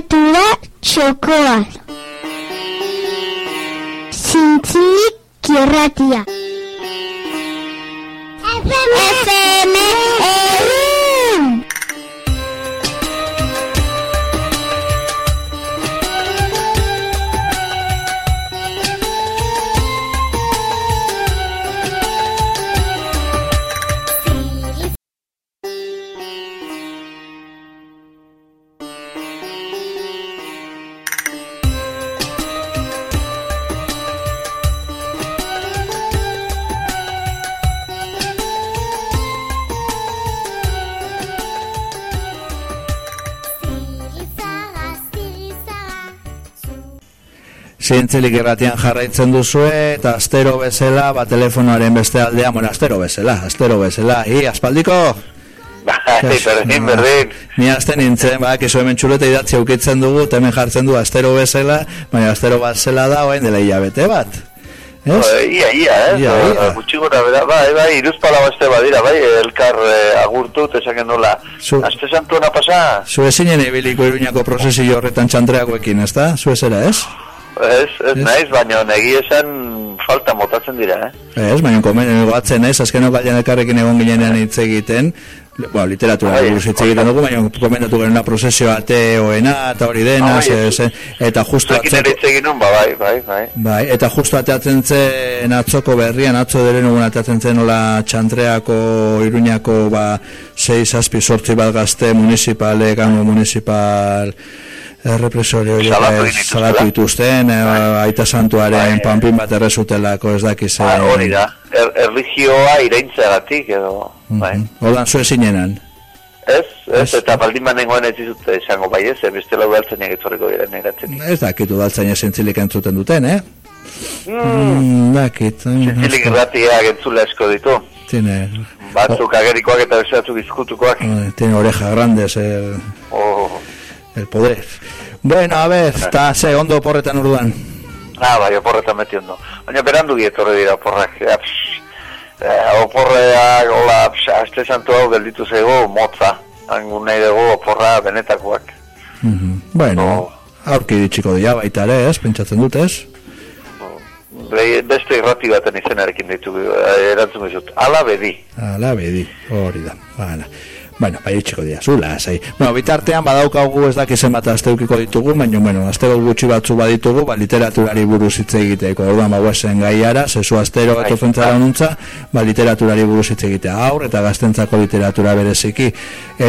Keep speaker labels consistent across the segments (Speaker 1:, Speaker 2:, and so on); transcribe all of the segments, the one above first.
Speaker 1: literatura txokoan. Zintzilik kirratia. FM, FM, FM.
Speaker 2: Zientzilik irratian jarraitzen duzue, eta astero bezala, ba, telefonoaren beste aldea, bueno, astero bezala, astero bezala, hi, aspaldiko?
Speaker 3: Bai, berdin, berdin.
Speaker 2: Ni azten nintzen, ba, kizu hemen txuleta idatzi aukitzen dugu, temen jartzen du astero bezala, baina astero bezala da, oain dela hilabete bat. Ez?
Speaker 3: Ba, Ia, ia, eh?
Speaker 2: Ia, ia.
Speaker 3: Gutxi gora, bera, bai, bai, iruzpala beste badira, bai, elkar eh, agurtu, tesaken nola.
Speaker 2: Zu-
Speaker 3: Aste santuena pasa,
Speaker 2: Zu ezinen ibiliko iruñako prozesio horretan txantreakoekin, ez da? Zu ezera, ez?
Speaker 3: ez, ez naiz, baina negi esan falta motatzen dira, eh?
Speaker 2: Ez, baina komen batzen ez, azkenok galian elkarrekin egon ginean hitz egiten, bueno, literatura
Speaker 3: Bai,
Speaker 2: buruz hitz egiten dugu, baina komentatu genuen prozesio ateoena, eta hori dena,
Speaker 3: Bai,
Speaker 2: ze- ze- eta justu
Speaker 3: nun, ba, bai, bai, bai.
Speaker 2: bai, eta justu ateatzen zen atzoko berrian, atzo deren egun ateatzen zen nola txantreako, iruñako, ba, 6, zazpi, sortzi bat gazte municipale, gango municipal, errepresorio horiek,
Speaker 3: Salatu
Speaker 2: eh, dituzten, eh, aita santuaren
Speaker 3: Bai.
Speaker 2: panpin bat errezutelako ez dakiz.
Speaker 3: Ba,
Speaker 2: eh,
Speaker 3: hori da, er, erligioa iraintzeagatik, edo, bai.
Speaker 2: Hordan zu ezinenan.
Speaker 3: Ez, ez,
Speaker 2: Ez.
Speaker 3: eta baldin banengoen ez dizut esango bai ez, eh, bestela udaltzainak etorriko dira negatzen.
Speaker 2: Ez dakit udaltzaina zentzilik entzuten duten, eh? Mm, dakit.
Speaker 3: Zilik irratia gentzule asko ditu.
Speaker 2: Tiene,
Speaker 3: Batzuk agerikoak eta beste batzuk izkutukoak.
Speaker 2: tiene orejas grandes el,
Speaker 3: Oh.
Speaker 2: El poder. Bueno, a ver, eta ze, ondo oporretan urduan.
Speaker 3: Ah, bai, oporretan beti ondo. Baina berandu etorri dira oporrak. Eh, oporreak, hola, aste santu hau gelditu zego, motza. Hangu nahi dugu oporra benetakoak.
Speaker 2: Mhm. Bueno, aurki ditxiko dira baita ere, ez? Pentsatzen dut, ez?
Speaker 3: Be- Beste irrati baten izenarekin ditu, eh, erantzun dizut. Ala bedi.
Speaker 2: Ala, bedi, hori da. Bala. Bueno, bai itxiko dira, zula, zai. Bueno, bitartean badaukagu ez dakizen bat asteukiko ditugu, baina, bueno, astero gutxi batzu baditugu, ba, literaturari buruz hitz egiteko. Orduan, ba, guazen gaiara, zezu astero
Speaker 3: Bai,
Speaker 2: eto zentzara nuntza, ba, literaturari buruz hitz egitea aur, eta gaztentzako literatura bereziki.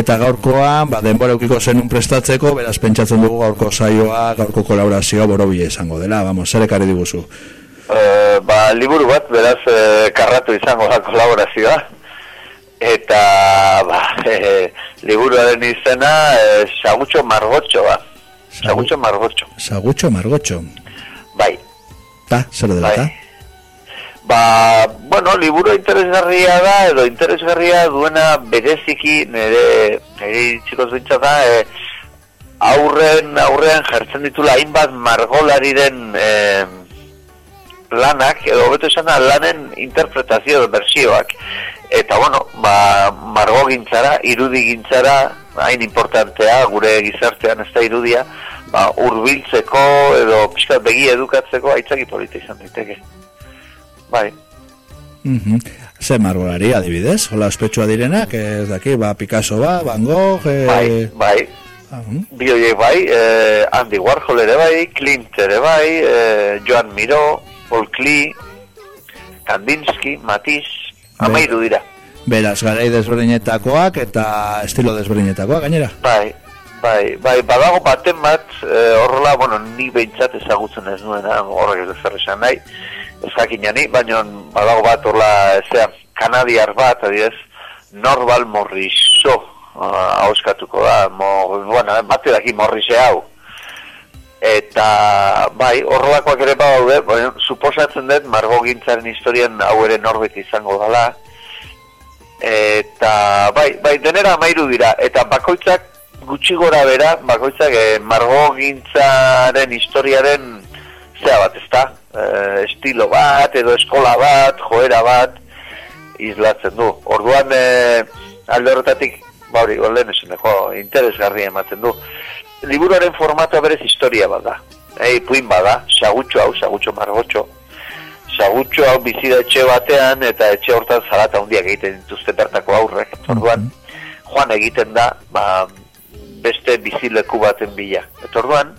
Speaker 2: Eta gaurkoa, ba, denbora eukiko zenun prestatzeko, beraz pentsatzen dugu gaurko saioa, gaurko kolaborazioa borobile izango dela, vamos, zer ekarri diguzu.
Speaker 3: Eh, ba, liburu bat, beraz, eh, karratu izango da kolaborazioa. Eta, ba, eh, liburuaren izena, eh, Sagutxo ba. Sagutxo Margotxo,
Speaker 2: Sagutxo, margotxo.
Speaker 3: bai.
Speaker 2: Ta, zer dela,
Speaker 3: Bai.
Speaker 2: ta?
Speaker 3: Ba, bueno, liburu interesgarria da, edo interesgarria duena bereziki nire, nire txikoz bintza da, e, aurren, aurrean jartzen ditula hainbat margolariren e, lanak, edo hobeto esan da, lanen interpretazio bersioak. Eta, bueno, ba, margo gintzara, irudi gintzara, hain importantea, gure gizartean ez da irudia, ba, urbiltzeko edo pixkat begi edukatzeko aitzaki polita izan daiteke. Bai.
Speaker 2: Mhm. Ze margolari adibidez, hola ospetsua direnak, ez daki, ba, Picasso ba, Van Gogh, eh,
Speaker 3: Bai, bai. Bi horiek bai, eh, Andy Warhol ere bai, Klimt ere bai, eh, Joan Miró, Paul Klee, Kandinsky, Matisse, amairu dira.
Speaker 2: beraz, garai desberdinetakoak eta estilo desberdinetakoak, gainera.
Speaker 3: Bai, bai, bai, badago baten bat, eh, horrela, bueno, ni behintzat ezagutzen ez nuena, horrek ez zer esan nahi, ez jakinani, baina badago bat horrela, ezean, kanadiar bat, adidez, Norval Morriso, uh, hauskatuko da, mo, bueno, bate daki Morrise hau. Eta, bai, horrelakoak ere badaude, baina, suposatzen dut, margo gintzaren historian hau ere norbet izango dela, eta bai, bai denera amairu dira. Eta bakoitzak gutxi gora bera bakoitzak e, margo gintzaren historiaren zea bat ezta? E, estilo bat edo eskola bat joera bat islatzen du. Orduan e, alde horretatik ba hori, lehen esan jo, interesgarria ematen du liburuaren formatoa berez historia bada. Ei, puin bada, sagutxo hau, sagutxo margotxo. Sagutxo hau bizida etxe batean, eta etxe hortan zarata handiak egiten dituzte bertako aurrek. Orduan, joan egiten da, ba, beste bizileku baten bila. Eta orduan,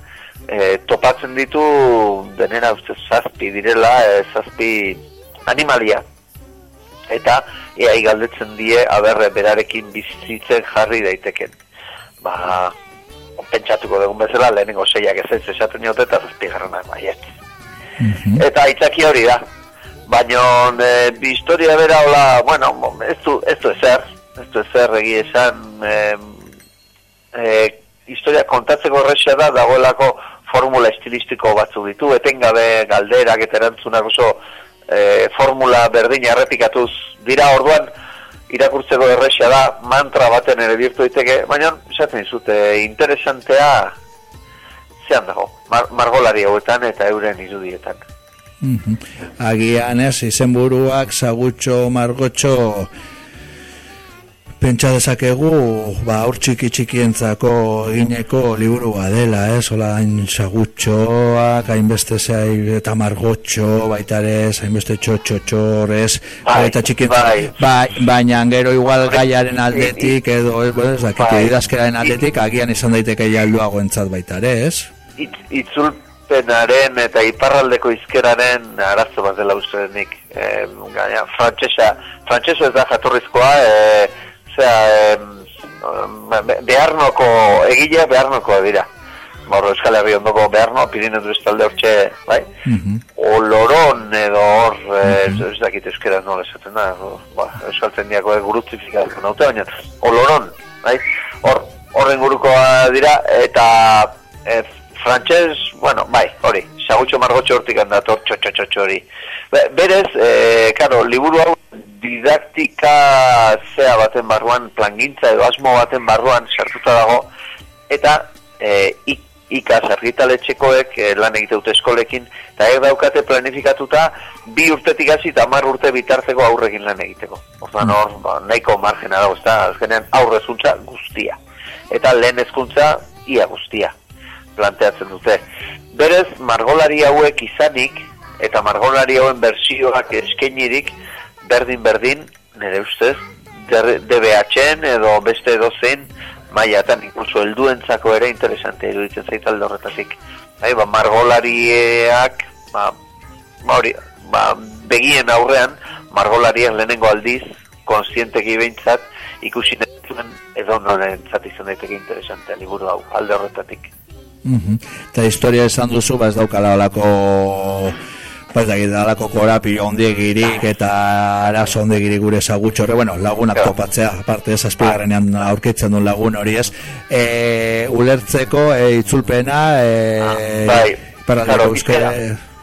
Speaker 3: e, topatzen ditu denera uste zazpi direla, e, zazpi animalia. Eta ea galdetzen die aberre berarekin bizitzen jarri daiteken. Ba, pentsatuko dugun bezala, lehenengo zeiak ez ez esaten niote eta zazpi garrana baiet. Eta aitzaki hori da. Baina e, bi historia bera hola, bueno, ez du, ez du ezer, ez du ezer egi esan, e, e, historia kontatzeko horrexea da, dagoelako formula estilistiko batzu ditu, etengabe galderak eta erantzunak oso e, formula berdina errepikatuz dira orduan, irakurtzeko errexea da, mantra baten ere birtu daiteke, baina esaten zute interesantea zean dago, mar margolari hauetan eta euren irudietan.
Speaker 2: Mhm. Agian ez, izenburuak, sagutxo, margotxo, pentsa dezakegu, ba, aur txiki txikientzako egineko liburu dela, ez, hola, hain sagutxoak, hainbeste zai, eta margotxo, baita ere, hainbeste txotxotxor, ez,
Speaker 3: Bai,
Speaker 2: eta txikien,
Speaker 3: bai.
Speaker 2: bai, baina gero igual gaiaren aldetik, edo, ez, bueno, ez, dakit,
Speaker 3: Bai.
Speaker 2: idazkeraren aldetik, agian izan daiteke jalduago entzat baita ere, ez?
Speaker 3: Itz, itzulpenaren eta iparraldeko izkeraren arazo bat dela uste nik. E, gaina, frantsesa, frantseso ez da jatorrizkoa, e, zera, e, beharnoko, egilea beharnoko dira. Morro Euskal Herri ondoko beharno, Pirinetu bestalde hortxe, bai?
Speaker 2: Mhm.
Speaker 3: Oloron edo hor, e, ez dakit euskera nola esaten da, ba, euskal tendiako gurutzifikatuko naute, baina oloron, bai? Hor, horren gurukoa dira, eta e, frantxez, bueno, bai, hori, sagutxo margotxo hortik handator, txotxotxotxo hori. Be, berez, e, karo, liburu hau didaktika zea baten barruan, plangintza edo asmo baten barruan sartuta dago, eta e, ik, ikas argitaletxekoek e, lan egite dute eskolekin, eta er daukate planifikatuta bi urtetik hasi eta hamar urte bitarteko aurrekin lan egiteko. Orduan hor, ba, nahiko margena dago, ez da, azkenean aurrezuntza guztia. Eta lehen hezkuntza ia guztia planteatzen dute. Berez, margolari hauek izanik, eta margolari hauen bersioak eskainirik, berdin-berdin, nire ustez, DBH-en edo beste edozein maiatan, inkluso helduentzako ere interesante iruditzen zait alde horretatik. Bai, ba, margolariak, ba, ba, hori, ba, begien aurrean, margolariak lehenengo aldiz, konsienteki behintzat, ikusi netuen edo norentzat izan daiteke interesantea liburu hau, alde horretatik.
Speaker 2: Mhm. Eta historia esan duzu, ba ez daukala olako ba ez dakit, alako korapi ondegirik eta arazo ondegirik gure zagutxo horre, bueno, lagunak topatzea, aparte ez azpigarrenean aurkitzen duen lagun hori ez, e, ulertzeko e, itzulpena, e,
Speaker 3: bai,
Speaker 2: paralelo
Speaker 3: claro,
Speaker 2: euskera.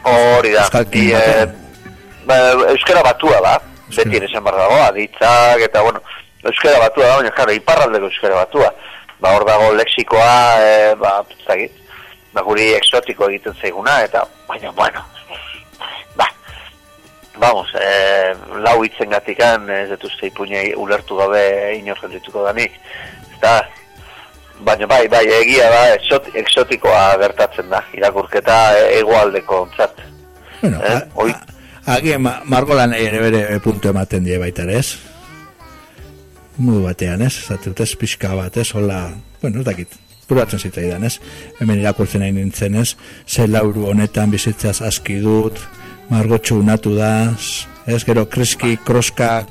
Speaker 3: Hori da.
Speaker 2: euskalkin
Speaker 3: I,
Speaker 2: batean.
Speaker 3: eh, ba, euskara batua da, beti ere esan behar dago, aditzak, eta bueno, euskara batua da, baina jaro, iparraldeko euskara batua. Ba, hor dago lexikoa, e, ba, ez dakit, ba, guri exotiko egiten zaiguna, eta, baina, bueno, ba, vamos, e, lau hitzen gatikan, ez dut uste ipuñei ulertu gabe inor geldituko danik, eta, Baina bai, bai, egia da, exot, exotikoa gertatzen da, irakurketa egoaldeko ontzat.
Speaker 2: Bueno,
Speaker 3: Eh,
Speaker 2: a-
Speaker 3: oi.
Speaker 2: a- ma- margolan ere bere puntu ematen die baita ere, ez? Modu batean, ez? Zatut ez pixka bat, ez? Hola, bueno, ez dakit, probatzen zitzaidan, ez? Hemen irakurtzen nahi nintzen, ez? Ze lauru honetan bizitzaz aski dut, margotxu unatu da, ez? Gero kreski, kroska,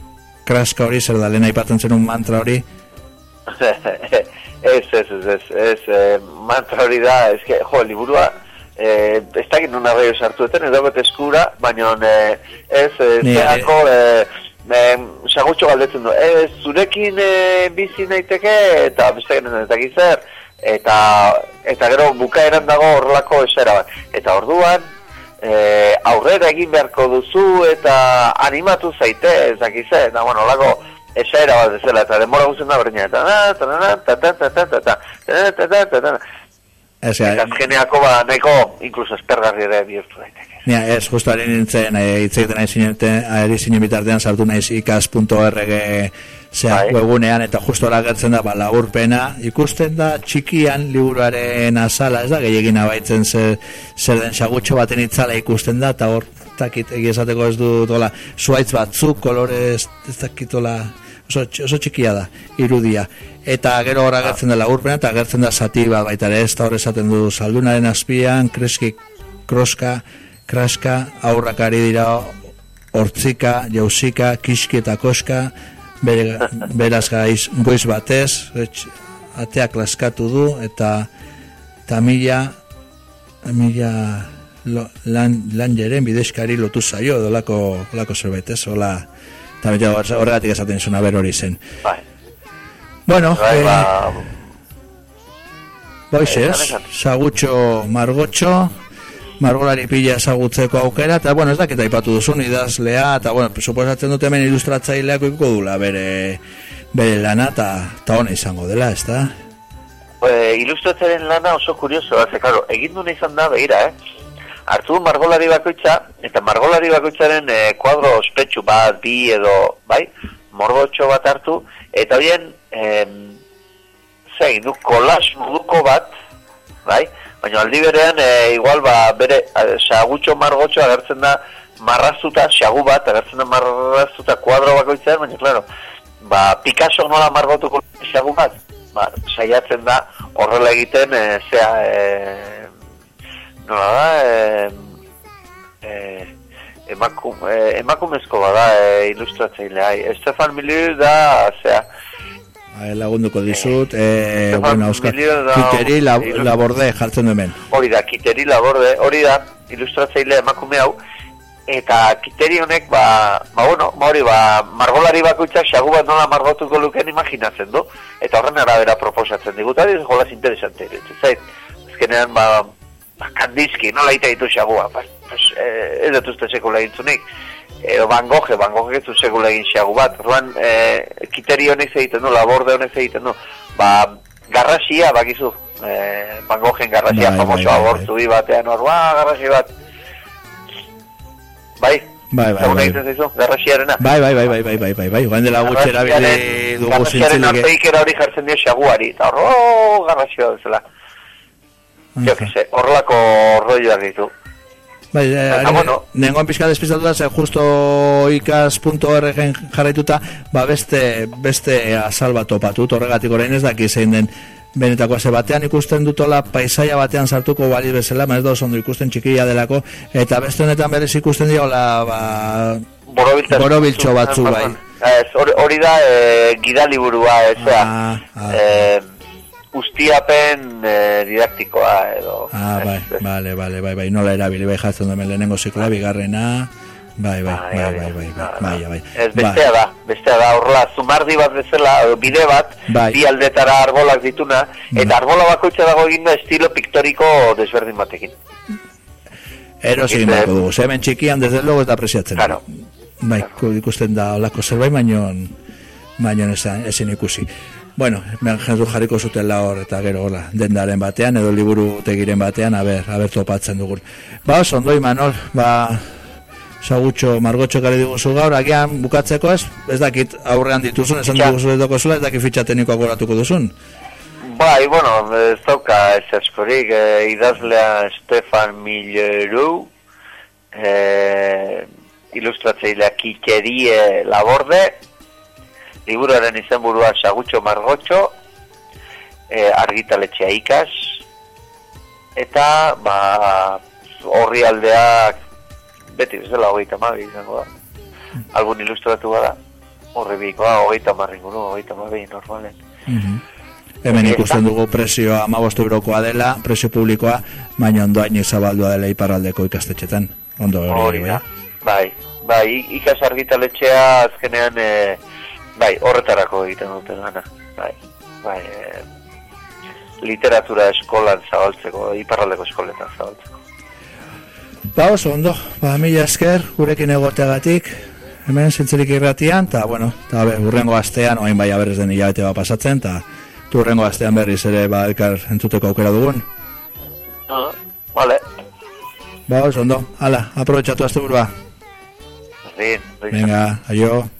Speaker 2: kraska hori, zer da, lehen aipatzen zen un mantra hori,
Speaker 3: ez, ez, ez, ez, ez, eh, mantra hori da, ez que, jo, liburua, eh, ez dakit nuna gehiago sartu eten, ez dagoet eskura, baina eh, ez, eh,
Speaker 2: Ni-
Speaker 3: zeako, eh, eh, sagutxo galdetzen du, ez, zurekin eh, bizi naiteke, eta beste ez dakit zer, eta, eta gero bukaeran dago horrelako esera bat. Eta orduan, eh, aurrera egin beharko duzu eta animatu zaite, ez dakit zer, eta bueno, horrelako esaera bat bezala, eta denbora guztien da berdina, eta na, ta, na, ta, ta, ta, ta, ta, ta, ta, ta, ta, ta, eta azkeneako ba, nahiko, inkluso espergarri ere bihurtu daiteke.
Speaker 2: Nia, ez, justu ari nintzen, e, hitz egiten ari zinen bitartean sartu naiz ikas.org zea
Speaker 3: Bai.
Speaker 2: webunean, eta justu agertzen da, ba, laburpena, ikusten da txikian liburuaren azala, ez da, gehiagin abaitzen zer, zer den sagutxo baten itzala ikusten da, eta hor, takit, egia esateko ez du, dola, zuaitz batzuk, kolorez, ez dakitola, oso, oso txikia da, irudia. Eta gero hor agertzen da laburpena, eta agertzen da zati bat baita ere, ez da hor esaten du, saldunaren azpian, kreski, kroska, kraska, aurrak ari dira, hortzika, jauzika, kiski eta koska, bere, beraz gaiz, goiz batez, etx, ateak laskatu du, eta tamila, mila lo, lan, lan jeren bidezkari lotu zaio, dolako, dolako zerbait, ez, hola, eta bete horregatik esaten zuen aber hori zen.
Speaker 3: Bai,
Speaker 2: Bueno,
Speaker 3: bai,
Speaker 2: eh,
Speaker 3: ba,
Speaker 2: Boiz
Speaker 3: Eh,
Speaker 2: sagutxo margotxo, margolari pila ezagutzeko aukera, eta bueno, ez dakit aipatu duzun idazlea, eta bueno, suposatzen dut hemen ilustratzaileak ikuko dula bere, bere lana, eta hona izango dela, ez da?
Speaker 3: e, ilustratzaren lana oso kurioso ze, claro, egin duna izan da, begira, eh? Hartu du margolari bakoitza, eta margolari bakoitzaren e, kuadro ospetsu bat, bi edo, bai, morgotxo bat hartu, eta horien, em, zein, du, kolas moduko bat, bai, baina aldi berean, e, igual, ba, bere, sagutxo margotxo agertzen da, marraztuta, xagu bat, agertzen da marraztuta kuadro bakoitzaren, baina, claro, ba, Picasso nola margotuko xagu bat, ba, saiatzen da horrela egiten, e, zea, e, nola da, e, e, emakum, e, emakumezko bada e, ilustratzailea. Estefan Milieu da, zea,
Speaker 2: lagunduko dizut, eh,
Speaker 3: Stefan
Speaker 2: bueno, Euskal,
Speaker 3: Milio da-
Speaker 2: Kiteri la, laborde jartzen du hemen.
Speaker 3: hori da, kiteri laborde, hori da, ilustratzailea emakume hau, eta kiteri honek, ba, ba bueno, ba hori, ba, margolari bakoitzak xagu bat nola margotuko lukeen imaginatzen du, eta horren arabera proposatzen digut, ari jolas interesante, iruditzen zait, azkenean, ba, ba, kandizki, nola ita ditu xagua, ba, pues, eh, ez dut uste sekula egintzunik, edo Van Gogh, Van Gogh ez du sekula egin xagu bat, orduan, eh, kiteri honek egiten du, laborde honek egiten du, ba, garrasia, bakizu, eh, Van Goghen garrasia
Speaker 2: Bai,
Speaker 3: famosoa
Speaker 2: bai, bai,
Speaker 3: bortu bi batean, hor, ba, garrasi bat, bai,
Speaker 2: Bai, bai, bai.
Speaker 3: garrasiarena.
Speaker 2: Bai, bai, bai, bai, bai, bai, bai, bai, guain dela gutxe erabili dugu
Speaker 3: Garrasiaren
Speaker 2: zintzilik.
Speaker 3: arteikera hori jartzen dio xaguari, eta hor, oh, garrasia bezala. Jo, que se, horrelako rolloak ditu.
Speaker 2: Bai, eh,
Speaker 3: Eta,
Speaker 2: ari-
Speaker 3: bueno.
Speaker 2: nengoan pixka despistatu da, ze justo ikas.orgen jarraituta, ba beste, beste azal bat topatu, horregatik orain ez daki zein den benetako ze batean ikusten dutola paisaia batean sartuko bali bezala, ez da ondo ikusten txikia delako, eta beste honetan berez ikusten diola, ba, Borobiltxo batzu, bai.
Speaker 3: Ez, hori, hori da e, gidaliburua, ez da.
Speaker 2: Ah, ah.
Speaker 3: E, ustiapen e, eh, didaktikoa edo.
Speaker 2: Ah, bai, bale, bale, bai, bai, nola erabili bai jatzen duen lehenengo zikloa, bigarrena, bai, bai, bai, bai, bai, bai, bai, bai,
Speaker 3: Ez bestea bai. da, bestea da, horrela, zumardi bat bezala, bide bat,
Speaker 2: bai.
Speaker 3: bi aldetara arbolak dituna, eta bai. arbola bakoitza dago egin estilo piktoriko desberdin batekin.
Speaker 2: Eros egin bako dugu, hemen txikian, desde logo eta apresiatzen.
Speaker 3: Claro.
Speaker 2: Bai, ikusten da, olako zerbait, baino, baino ezin ikusi. Bueno, men jendu jarriko zutela hor eta gero hola, dendaren batean edo liburu tegiren batean, aber, aber topatzen dugun. Ba, oso, ondo Imanol, ba, sagutxo, margotxo gari diguzu gaur, agian bukatzeko ez, ez dakit aurrean dituzun, esan
Speaker 3: Ja.
Speaker 2: diguzu ez dakozula, ez dakit fitxateniko agoratuko duzun.
Speaker 3: Bai, bueno, ez dauka ez askorik, e, idazlea Stefan Milleru, e, ilustratzailea Kikerie Laborde, liburuaren izenburua Sagutxo Margotxo, e, argitaletxea ikas, eta, ba, horri aldeak, beti bezala hogeita mabi izango da. Algun ilustratu bada, horri bikoa, hogeita marringuru, hogeita mabi normalen.
Speaker 2: Hemen
Speaker 3: Hori
Speaker 2: ikusten
Speaker 3: da.
Speaker 2: dugu prezioa amabostu eurokoa dela, prezio publikoa, baina ondoain zabaldua dela iparraldeko ikastetxetan. Ondo hori,
Speaker 3: Hori
Speaker 2: bai.
Speaker 3: Bai, bai, ikas argitaletxea azkenean, e, bai, horretarako egiten dute lana. Bai, bai, e, literatura eskolan zabaltzeko, iparraldeko eskoletan zabaltzeko.
Speaker 2: Ba oso ondo, ba mila esker gurekin egoteagatik, hemen zintzelik irratian, eta bueno, eta be, urrengo astean, oain bai aberrez den hilabete bat pasatzen, eta tu urrengo astean berriz ere ba elkar entzuteko aukera dugun.
Speaker 3: Ah, vale.
Speaker 2: Ba, oso ondo. Hala, aprobetxatu azte burua.
Speaker 3: Berdin, berdin.
Speaker 2: Venga, aio.